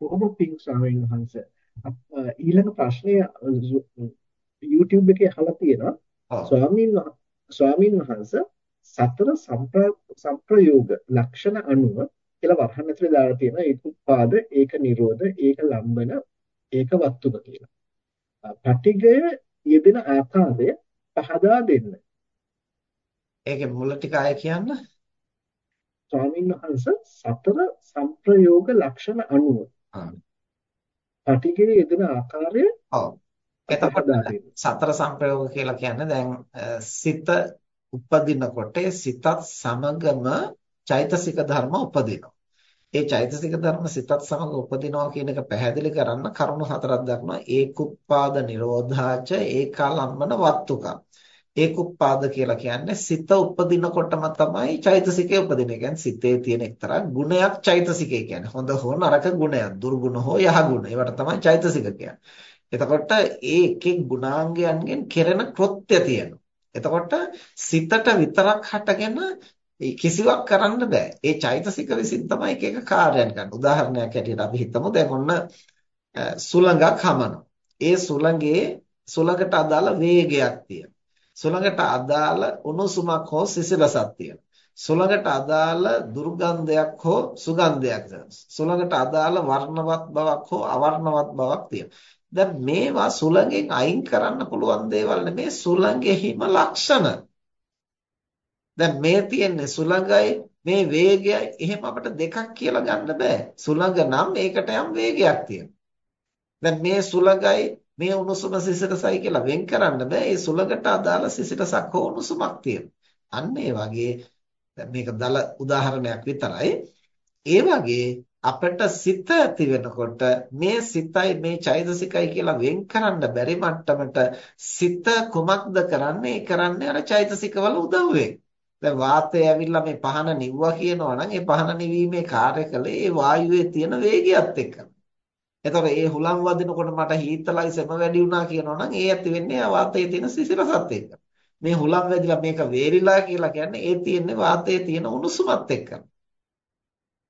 කොහොම පිං ස්වාමීන් වහන්සේ ඊළඟ ප්‍රශ්නය YouTube එකේ අහලා තියෙනවා ස්වාමීන් ස්වාමීන් වහන්සේ සතර සම්ප්‍රයෝග ලක්ෂණ අනුව කියලා වරහන් ඇතුලේ දාලා තියෙනවා ඒක උපාද ඒක නිරෝධ ඒක ලම්බන ඒක වත්තුක කියලා. පටිගය යෙදෙන ආකාරය පහදා දෙන්න. ඒකේ මුල ටික අය කියන්න. ස්වාමීන් වහන්සේ සතර සම්ප්‍රයෝග ලක්ෂණ අනුව පටිඝයේ යෙදෙන ආකාරය ඔව් එතකොට සතර සංප්‍රයෝග කියලා කියන්නේ දැන් සිත උපදිනකොට සිතත් සමගම චෛතසික ධර්ම උපදිනවා. ඒ චෛතසික ධර්ම සිතත් සමග උපදිනවා කියන එක පැහැදිලි කරන්න කරුණු හතරක් දක්වනවා. ඒකුප්පාද නිරෝධාච ඒකාලම්බන වත්තුකම්. ඒකුප්පාද කියලා කියන්නේ සිත උපදිනකොටම තමයි චෛතසිකය උපදින. ඒ කියන්නේ සිතේ තියෙන එක්තරා ගුණයක් චෛතසිකය කියන්නේ. හොඳ හෝ නරක ගුණයක්, දුර්ගුණ හෝ යහගුණ. ඒවට තමයි චෛතසික කියන්නේ. එතකොට ඒ එකෙක් ගුණාංගයන්ගෙන් කෙරෙන කෘත්‍ය තියෙනවා. එතකොට සිතට විතරක් හටගෙන කිසිවක් කරන්න බෑ. ඒ චෛතසික විසින් තමයි එක එක කාර්යයන් ගන්න. උදාහරණයක් ඇටියට අපි හිතමු දැන් ඔන්න සුළඟක් හමනවා. ඒ සුළඟේ සුළඟට අදාළ වේගයක් තියෙනවා. සුළඟට අදාළ උණුසුමක් හෝ සිසිලසක් තියෙනවා. සුළඟට අදාළ දුර්ගන්ධයක් හෝ සුගන්ධයක් සුළඟට අදාළ වර්ණවත් බවක් හෝ අවර්ණවත් බවක් තියෙනවා. දැන් මේවා සුළඟෙන් අයින් කරන්න පුළුවන් දේවල් නෙමේ සුළඟෙහිම ලක්ෂණ. දැන් මේ තියෙන්නේ සුළඟයි මේ වේගයයි එහෙම අපිට දෙකක් කියලා ගන්න බෑ. සුළඟ නම් ඒකට යම් වේගයක් තියෙනවා. දැන් මේ සුළඟයි මේ උණුසුම සිසිලසයි කියලා වෙන් කරන්න බෑ. ඒ සුළඟට අදාළ සිසිලසක් හෝ උණුසුමක් තියෙනවා. අන්න ඒ වගේ මේක දල උදාහරණයක් විතරයි. ඒ වගේ අපිට සිත ඇති වෙනකොට මේ සිතයි මේ චෛතසිකයි කියලා වෙන් කරන්න බැරි මට්ටමට සිත කුමක්ද කරන්නේ? කරන්නේ අර චෛතසිකවල උදව්වෙන්. දැන් වාතය ඇවිල්ලා මේ පහන නිව්වා කියනවා නම් ඒ පහන නිවීමේ කාර්ය කළේ ඒ වායුවේ තියෙන වේගයත් එක්ක. එතකොට ඒ හුලං වදිනකොට මට හීතලයි සෙම වැඩි වුණා කියනවා නම් ඒ ඇති වෙන්නේ ආ වාතයේ තියෙන සිසිලසත් එක්ක. මේ හුලං වැදිලා මේක වේරිලා කියලා කියන්නේ ඒ තියෙන්නේ වාතයේ තියෙන උණුසුමත් එක්ක.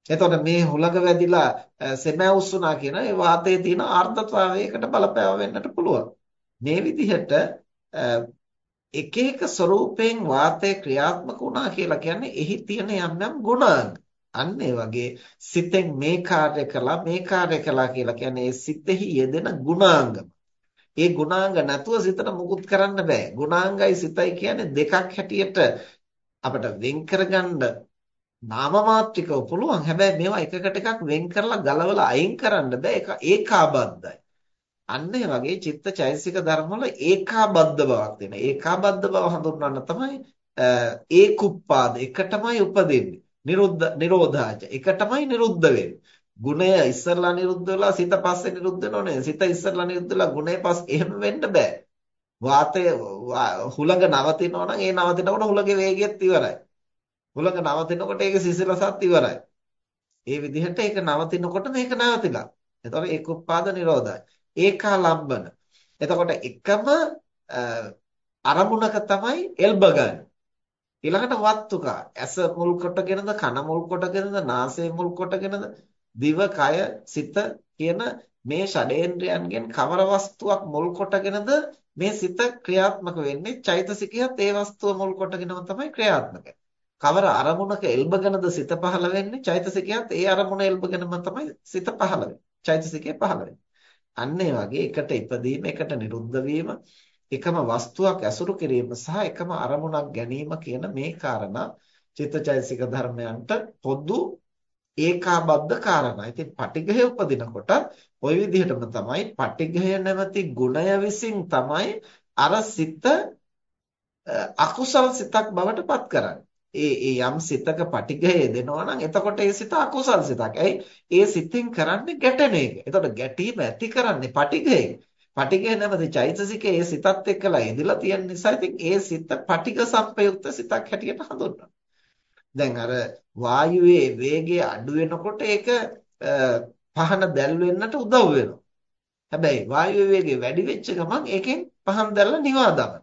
එතකොට මේ හුලඟ වැදිලා සෙමැවුස් වුණා කියන ඒ වාතයේ තියෙන ආර්ද්‍රතාවයකට බලපෑව වෙන්නට පුළුවන්. මේ විදිහට එක එක ස්වરૂපයෙන් වාතය ක්‍රියාත්මක වුණා කියලා කියන්නේ එහි තියෙන යම් යම් ගුණාංග. අන්න ඒ වගේ සිතෙන් මේ කාර්ය කළා මේ කාර්ය කළා කියලා කියන්නේ ඒ සිතෙහි යෙදෙන ගුණාංග. ඒ ගුණාංග නැතුව සිතට මුකුත් කරන්න බෑ. ගුණාංගයි සිතයි කියන්නේ දෙකක් හැටියට අපිට වෙන් කරගන්න නාම මාත්‍රිකව පුළුවන්. හැබැයි මේවා එකකට එකක් වෙන් කරලා ගලවලා අයින් කරන්න බෑ. ඒක ඒකාබද්ධයි. අන්න ඒ වගේ චිත්ත චෛතසික ධර්ම වල ඒකාබද්ධ බවක් තියෙනවා. ඒකාබද්ධ බව හඳුන්වන්න තමයි ඒකුප්පාද එකටමයි උපදින්නේ. නිරුද්ධ නිරෝධාච එකටමයි නිරුද්ධ වෙන්නේ. ගුණය ඉස්සරලා නිරුද්ධ වෙලා සිත පස්සේ නිරුද්ධ වෙනෝනේ. සිත ඉස්සරලා නිරුද්ධ වෙලා ගුණය පස් එහෙම වෙන්න බෑ. වාතය හුළඟ නවතිනවා නම් ඒ නවතිනකොට හුළඟේ වේගයත් ඉවරයි. හුළඟ නවතිනකොට ඒකේ සිසිලසත් ඉවරයි. ඒ විදිහට ඒක නවතිනකොට මේක නවතිලා. එතකොට ඒක උපාද නිරෝධයි. ඒකාලම්බන. එතකොට එකම අරමුණක තමයි එල්බ ගන්න. ඊළඟට වත්තුකා ඇස මුල් කොටගෙනද කන මුල් කොටගෙනද නාසය මුල් කොටගෙනද දිව කය සිත කියන මේ ෂඩේන්ද්‍රයන්ගෙන් කවර වස්තුවක් මුල් කොටගෙනද මේ සිත ක්‍රියාත්මක වෙන්නේ? චෛතසිකයත් ඒ වස්තුව මුල් කොටගෙනම තමයි ක්‍රියාත්මක. කවර අරමුණක එල්බගෙනද සිත පහළ වෙන්නේ? චෛතසිකයත් ඒ අරමුණ එල්බගෙනම තමයි සිත පහළ වෙන්නේ. චෛතසිකය පහළ වෙන්නේ. අන්න ඒ වගේ එකට ඉපදීම එකට නිරුද්ධ වීම එකම වස්තුවක් ඇසුරු කිරීම සහ එකම අරමුණක් ගැනීම කියන මේ කාරණා චිත්තචෛතසික ධර්මයන්ට පොදු ඒකාබද්ධ කාරණා. ඉතින් පටිඝය උපදිනකොට ওই විදිහටම තමයි පටිඝය නැමැති ගුණය විසින් තමයි අර සිත අකුසල් සිතක් බවට පත් කරන්නේ. ඒ ඒ යම් සිතක පටිඝය දෙනවා නම් එතකොට ඒ සිත අකුසල් සිතක්. ඇයි? ඒ සිතින් කරන්නේ ගැටෙන එක. එතකොට ගැටීම ඇති කරන්නේ පටිඝයෙන්. පටිඝය නැමැති චෛතසිකයේ ඒ සිතත් එක්කලා යෙදලා තියෙන නිසා ඉතින් ඒ සිත පටිඝ සංපයුක්ත සිතක් හැටියට හඳුන්වනවා. දැන් අර වායුවේ වේගය අඩු වෙනකොට ඒක පහන දැල් වෙන්නට උදව් වෙනවා. හැබැයි වායුවේ වේගය වැඩි වෙච්ච ගමන් ඒකෙන් පහන් දැල්ල නිවා දමනවා.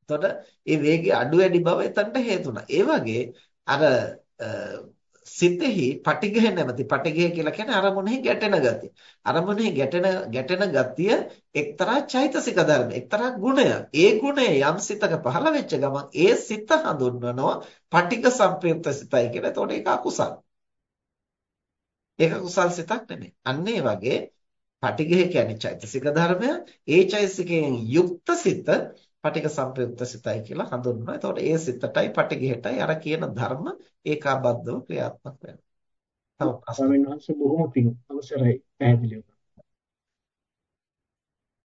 එතකොට ඒ වේගය අඩු වැඩි බව එතනට හේතුණා. ඒ වගේ අර සිතෙහි පටිඝය නැමැති පටිඝය කියලා කියන්නේ අරමුණෙහි ගැටෙන ගතිය. අරමුණෙහි ගැටෙන ගැටෙන ගතිය එක්තරා චෛතසික ධර්ම, එක්තරා ගුණයක්. ඒ ගුණය යම් සිතක පහළ වෙච්ච ගමන් ඒ සිත හඳුන්වනවා පටිඝ සංප්‍රයුක්ත සිතයි කියලා. එතකොට ඒක අකුසල. ඒක කුසල් සිතක් නෙමෙයි. අන්න ඒ වගේ පටිඝය කියන්නේ චෛතසික ධර්මය. ඒ චෛතසිකයෙන් යුක්ත සිත පටික සංපයුක්ත සිතයි කියලා හඳුන්වනවා. එතකොට ඒ සිතටයි පටිඝයටයි අර කියන ධර්ම ඒකාබද්ධව ක්‍රියාත්මක වෙනවා. තව ප්‍රශ්න. ස්වාමීන් වහන්සේ බොහොම පිං අවසරයි පැහැදිලිව.